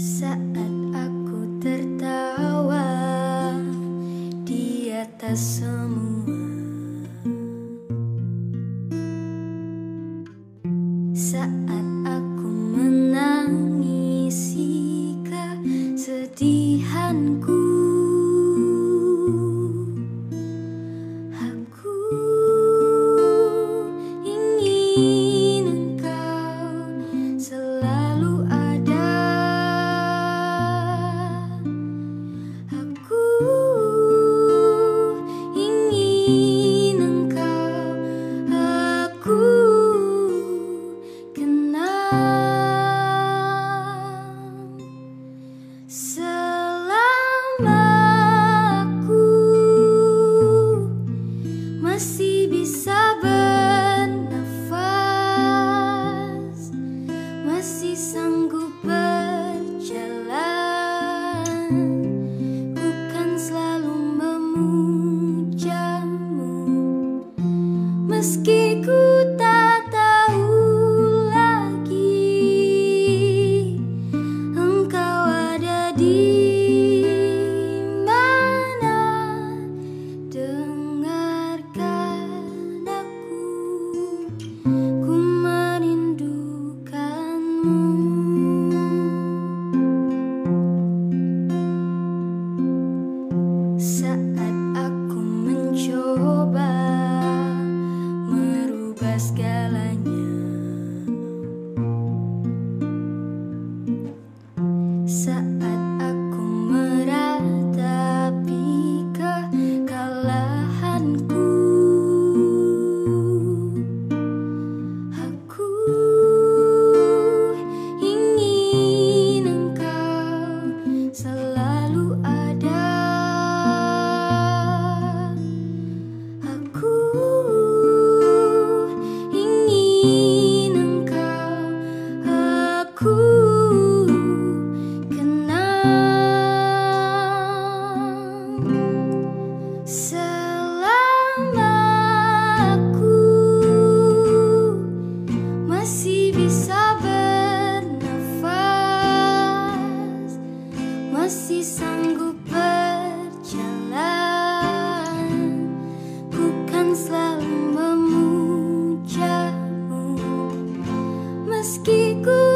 Saat aku tertawa di atas semua Meski ku tak bulanku Meski ku tak